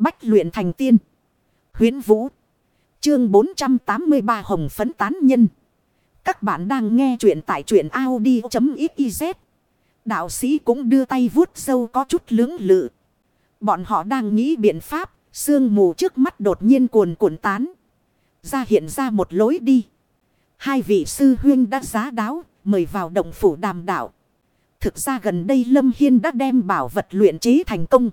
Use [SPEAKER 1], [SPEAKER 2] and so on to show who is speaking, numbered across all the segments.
[SPEAKER 1] Bách luyện thành tiên. Huyến Vũ. Chương 483 Hồng Phấn Tán Nhân. Các bạn đang nghe truyện tại truyện Audi.xyz. Đạo sĩ cũng đưa tay vuốt sâu có chút lưỡng lự. Bọn họ đang nghĩ biện pháp. Sương mù trước mắt đột nhiên cuồn cuộn tán. Ra hiện ra một lối đi. Hai vị sư huyên đã giá đáo. Mời vào động phủ đàm đạo. Thực ra gần đây Lâm Hiên đã đem bảo vật luyện chế thành công.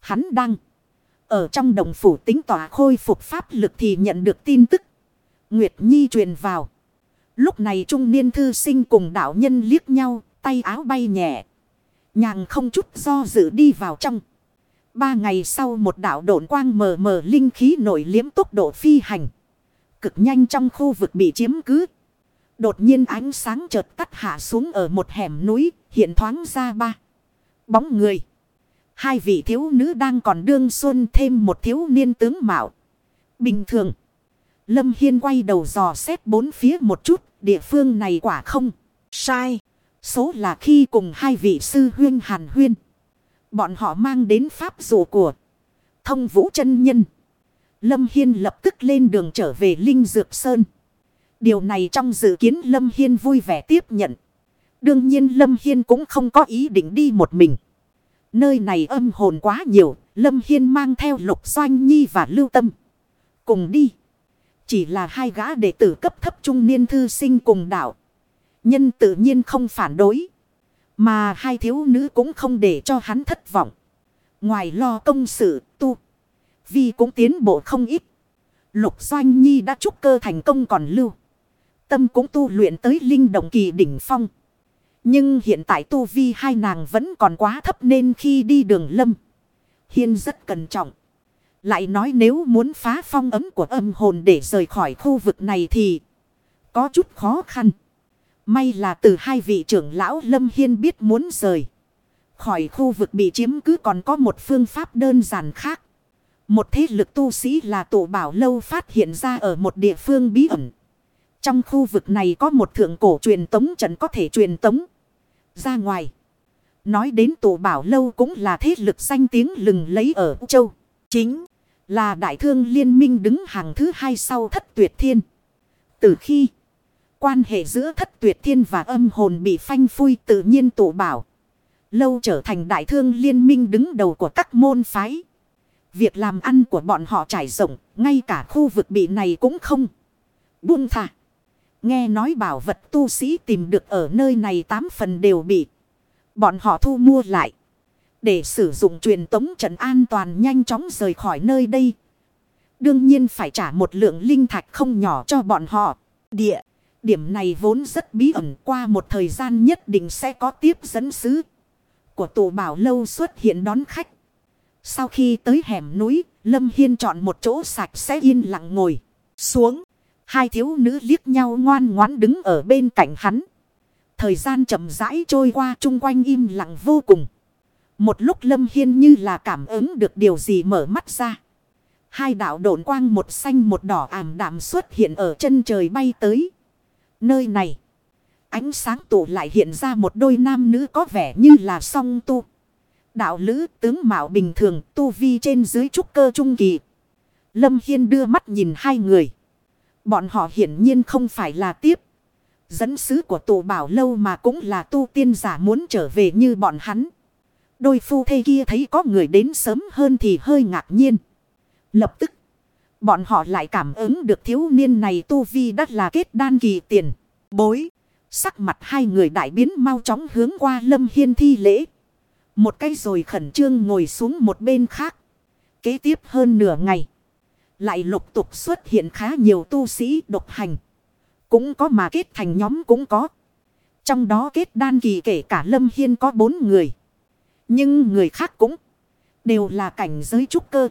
[SPEAKER 1] Hắn đang ở trong đồng phủ tính tỏa khôi phục pháp lực thì nhận được tin tức. Nguyệt Nhi truyền vào. Lúc này trung niên thư sinh cùng đạo nhân liếc nhau, tay áo bay nhẹ. Nhàng không chút do dự đi vào trong. Ba ngày sau một đạo độn quang mờ mờ linh khí nổi liếm tốc độ phi hành. Cực nhanh trong khu vực bị chiếm cứ. Đột nhiên ánh sáng chợt tắt hạ xuống ở một hẻm núi, hiện thoáng ra ba. Bóng người. Hai vị thiếu nữ đang còn đương xuân thêm một thiếu niên tướng mạo. Bình thường. Lâm Hiên quay đầu dò xét bốn phía một chút. Địa phương này quả không. Sai. Số là khi cùng hai vị sư huyên hàn huyên. Bọn họ mang đến pháp dụ của. Thông vũ chân nhân. Lâm Hiên lập tức lên đường trở về Linh Dược Sơn. Điều này trong dự kiến Lâm Hiên vui vẻ tiếp nhận. Đương nhiên Lâm Hiên cũng không có ý định đi một mình. Nơi này âm hồn quá nhiều, Lâm Hiên mang theo Lục Doanh Nhi và Lưu Tâm. Cùng đi. Chỉ là hai gã đệ tử cấp thấp trung niên thư sinh cùng đạo. Nhân tự nhiên không phản đối. Mà hai thiếu nữ cũng không để cho hắn thất vọng. Ngoài lo công sự, tu. vi cũng tiến bộ không ít. Lục Doanh Nhi đã trúc cơ thành công còn lưu. Tâm cũng tu luyện tới linh động kỳ đỉnh phong. Nhưng hiện tại tu vi hai nàng vẫn còn quá thấp nên khi đi đường lâm. Hiên rất cẩn trọng. Lại nói nếu muốn phá phong ấm của âm hồn để rời khỏi khu vực này thì có chút khó khăn. May là từ hai vị trưởng lão Lâm Hiên biết muốn rời. Khỏi khu vực bị chiếm cứ còn có một phương pháp đơn giản khác. Một thế lực tu sĩ là tổ bảo lâu phát hiện ra ở một địa phương bí ẩn. Trong khu vực này có một thượng cổ truyền tống trận có thể truyền tống ra ngoài. Nói đến tổ bảo lâu cũng là thế lực danh tiếng lừng lấy ở châu. Chính là đại thương liên minh đứng hàng thứ hai sau thất tuyệt thiên. Từ khi quan hệ giữa thất tuyệt thiên và âm hồn bị phanh phui tự nhiên tổ bảo. Lâu trở thành đại thương liên minh đứng đầu của các môn phái. Việc làm ăn của bọn họ trải rộng, ngay cả khu vực bị này cũng không. Buông thả. Nghe nói bảo vật tu sĩ tìm được ở nơi này tám phần đều bị. Bọn họ thu mua lại. Để sử dụng truyền tống trận an toàn nhanh chóng rời khỏi nơi đây. Đương nhiên phải trả một lượng linh thạch không nhỏ cho bọn họ. Địa. Điểm này vốn rất bí ẩn qua một thời gian nhất định sẽ có tiếp dẫn sứ. Của tổ bảo lâu xuất hiện đón khách. Sau khi tới hẻm núi, Lâm Hiên chọn một chỗ sạch sẽ yên lặng ngồi. Xuống. Hai thiếu nữ liếc nhau ngoan ngoãn đứng ở bên cạnh hắn. Thời gian chậm rãi trôi qua, chung quanh im lặng vô cùng. Một lúc Lâm Hiên như là cảm ứng được điều gì mở mắt ra. Hai đạo độn quang một xanh một đỏ ảm đạm xuất hiện ở chân trời bay tới. Nơi này. Ánh sáng tụ lại hiện ra một đôi nam nữ có vẻ như là song tu. Đạo lữ tướng mạo bình thường, tu vi trên dưới trúc cơ trung kỳ. Lâm Hiên đưa mắt nhìn hai người. Bọn họ hiển nhiên không phải là tiếp. Dẫn sứ của tù bảo lâu mà cũng là tu tiên giả muốn trở về như bọn hắn. Đôi phu thê kia thấy có người đến sớm hơn thì hơi ngạc nhiên. Lập tức, bọn họ lại cảm ứng được thiếu niên này tu vi đắt là kết đan kỳ tiền. Bối, sắc mặt hai người đại biến mau chóng hướng qua lâm hiên thi lễ. Một cây rồi khẩn trương ngồi xuống một bên khác. Kế tiếp hơn nửa ngày. Lại lục tục xuất hiện khá nhiều tu sĩ độc hành. Cũng có mà kết thành nhóm cũng có. Trong đó kết đan kỳ kể cả Lâm Hiên có bốn người. Nhưng người khác cũng đều là cảnh giới trúc cơ.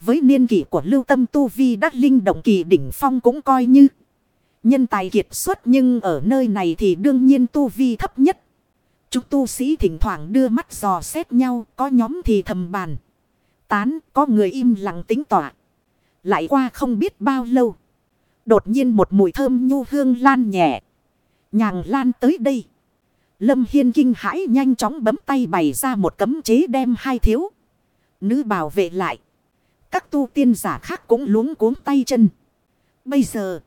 [SPEAKER 1] Với niên kỷ của lưu tâm tu vi đắc linh động kỳ đỉnh phong cũng coi như nhân tài kiệt xuất nhưng ở nơi này thì đương nhiên tu vi thấp nhất. Chúng tu sĩ thỉnh thoảng đưa mắt dò xét nhau, có nhóm thì thầm bàn. Tán, có người im lặng tính tỏa. Lại qua không biết bao lâu. Đột nhiên một mùi thơm nhu hương lan nhẹ. Nhàng lan tới đây. Lâm Hiên kinh hãi nhanh chóng bấm tay bày ra một cấm chế đem hai thiếu. Nữ bảo vệ lại. Các tu tiên giả khác cũng luống cuống tay chân. Bây giờ,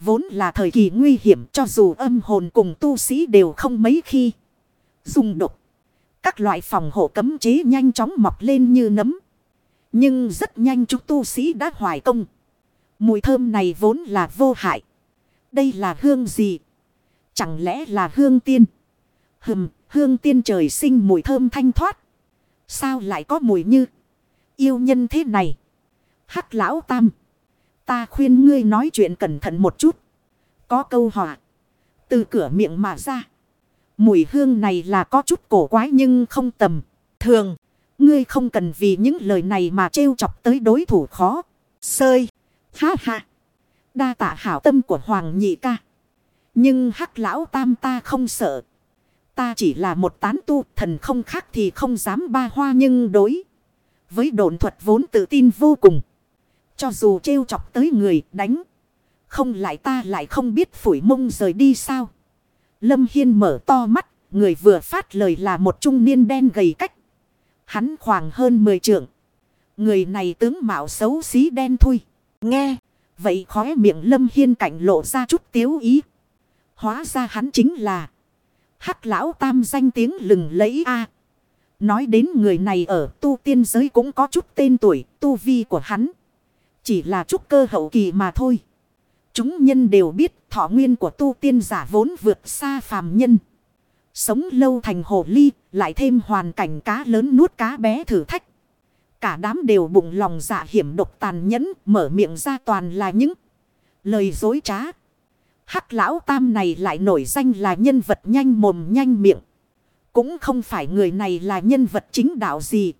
[SPEAKER 1] vốn là thời kỳ nguy hiểm cho dù âm hồn cùng tu sĩ đều không mấy khi. Dùng độc. Các loại phòng hộ cấm chế nhanh chóng mọc lên như nấm. Nhưng rất nhanh chúng tu sĩ đã hoài công. Mùi thơm này vốn là vô hại. Đây là hương gì? Chẳng lẽ là hương tiên? Hừm, hương tiên trời sinh mùi thơm thanh thoát. Sao lại có mùi như yêu nhân thế này? Hắc lão tam. Ta khuyên ngươi nói chuyện cẩn thận một chút. Có câu họa. Từ cửa miệng mà ra. Mùi hương này là có chút cổ quái nhưng không tầm. Thường. Ngươi không cần vì những lời này mà trêu chọc tới đối thủ khó. Sơi. Ha ha. Đa tạ hảo tâm của Hoàng nhị ca. Nhưng hắc lão tam ta không sợ. Ta chỉ là một tán tu, thần không khác thì không dám ba hoa nhưng đối. Với độn thuật vốn tự tin vô cùng. Cho dù trêu chọc tới người đánh. Không lại ta lại không biết phủi mông rời đi sao. Lâm Hiên mở to mắt. Người vừa phát lời là một trung niên đen gầy cách. Hắn khoảng hơn 10 trượng. Người này tướng mạo xấu xí đen thui. Nghe. Vậy khóe miệng Lâm Hiên cảnh lộ ra chút tiếu ý. Hóa ra hắn chính là. Hắc lão tam danh tiếng lừng lẫy a Nói đến người này ở tu tiên giới cũng có chút tên tuổi. Tu vi của hắn. Chỉ là chút cơ hậu kỳ mà thôi. Chúng nhân đều biết thọ nguyên của tu tiên giả vốn vượt xa phàm nhân. Sống lâu thành hồ ly, lại thêm hoàn cảnh cá lớn nuốt cá bé thử thách. Cả đám đều bụng lòng dạ hiểm độc tàn nhẫn, mở miệng ra toàn là những lời dối trá. Hắc lão tam này lại nổi danh là nhân vật nhanh mồm nhanh miệng. Cũng không phải người này là nhân vật chính đạo gì.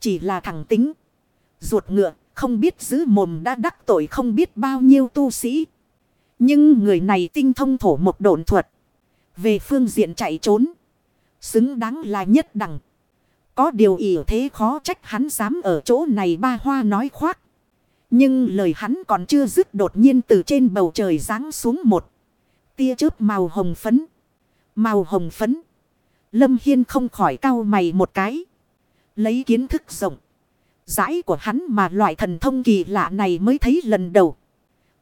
[SPEAKER 1] Chỉ là thằng tính. Ruột ngựa, không biết giữ mồm đã đắc tội không biết bao nhiêu tu sĩ. Nhưng người này tinh thông thổ một độn thuật. Về phương diện chạy trốn. Xứng đáng là nhất đẳng. Có điều ỉ thế khó trách hắn dám ở chỗ này ba hoa nói khoác. Nhưng lời hắn còn chưa dứt đột nhiên từ trên bầu trời giáng xuống một. Tia chớp màu hồng phấn. Màu hồng phấn. Lâm Hiên không khỏi cau mày một cái. Lấy kiến thức rộng. Giải của hắn mà loại thần thông kỳ lạ này mới thấy lần đầu.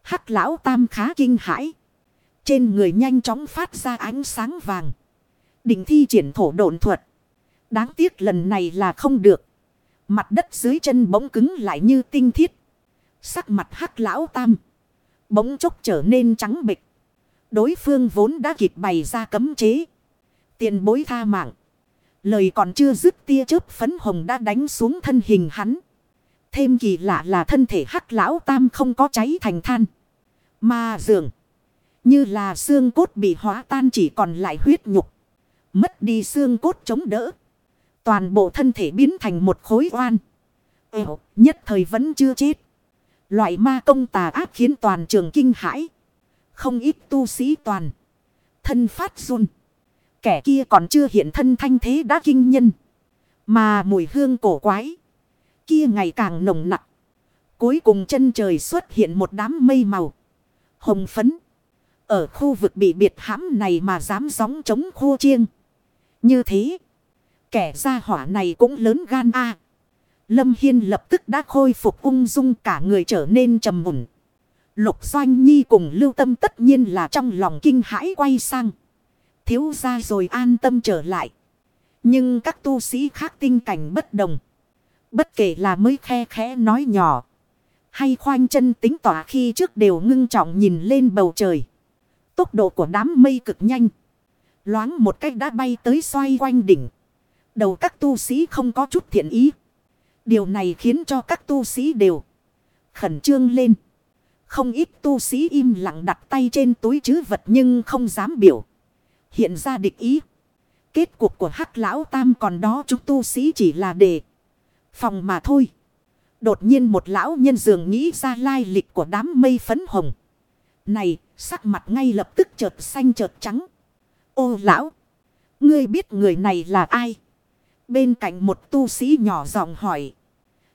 [SPEAKER 1] Hắc lão tam khá kinh hãi. Trên người nhanh chóng phát ra ánh sáng vàng. đỉnh thi triển thổ độn thuật. Đáng tiếc lần này là không được. Mặt đất dưới chân bỗng cứng lại như tinh thiết. Sắc mặt hắc lão tam. Bỗng chốc trở nên trắng bịch. Đối phương vốn đã kịp bày ra cấm chế. Tiền bối tha mạng. Lời còn chưa dứt tia chớp phấn hồng đã đánh xuống thân hình hắn. Thêm kỳ lạ là thân thể hắc lão tam không có cháy thành than. Mà dường. Như là xương cốt bị hóa tan chỉ còn lại huyết nhục. Mất đi xương cốt chống đỡ. Toàn bộ thân thể biến thành một khối oan. Eo, nhất thời vẫn chưa chết. Loại ma công tà ác khiến toàn trường kinh hãi. Không ít tu sĩ toàn. Thân phát run. Kẻ kia còn chưa hiện thân thanh thế đã kinh nhân. Mà mùi hương cổ quái. Kia ngày càng nồng nặng. Cuối cùng chân trời xuất hiện một đám mây màu. Hồng phấn. Ở khu vực bị biệt hãm này mà dám gióng chống khô chiêng. Như thế. Kẻ gia hỏa này cũng lớn gan a Lâm Hiên lập tức đã khôi phục ung dung cả người trở nên trầm mùn. Lục Doanh Nhi cùng lưu tâm tất nhiên là trong lòng kinh hãi quay sang. Thiếu ra rồi an tâm trở lại. Nhưng các tu sĩ khác tinh cảnh bất đồng. Bất kể là mới khe khẽ nói nhỏ. Hay khoanh chân tính tỏa khi trước đều ngưng trọng nhìn lên bầu trời. Tốc độ của đám mây cực nhanh. Loáng một cách đã bay tới xoay quanh đỉnh. Đầu các tu sĩ không có chút thiện ý. Điều này khiến cho các tu sĩ đều khẩn trương lên. Không ít tu sĩ im lặng đặt tay trên túi chứ vật nhưng không dám biểu. Hiện ra địch ý. Kết cuộc của hắc lão tam còn đó chúng tu sĩ chỉ là để phòng mà thôi. Đột nhiên một lão nhân dường nghĩ ra lai lịch của đám mây phấn hồng. Này, sắc mặt ngay lập tức chợt xanh chợt trắng. Ô lão, ngươi biết người này là ai? Bên cạnh một tu sĩ nhỏ giọng hỏi.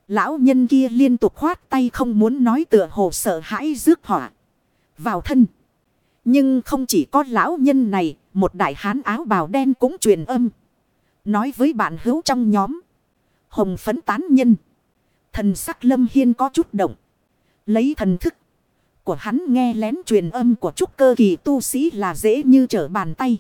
[SPEAKER 1] Lão nhân kia liên tục khoát tay không muốn nói tựa hồ sợ hãi rước họa. Vào thân. Nhưng không chỉ có lão nhân này, một đại hán áo bào đen cũng truyền âm. Nói với bạn hữu trong nhóm. Hồng phấn tán nhân. Thần sắc lâm hiên có chút động. Lấy thần thức của hắn nghe lén truyền âm của trúc cơ kỳ tu sĩ là dễ như trở bàn tay.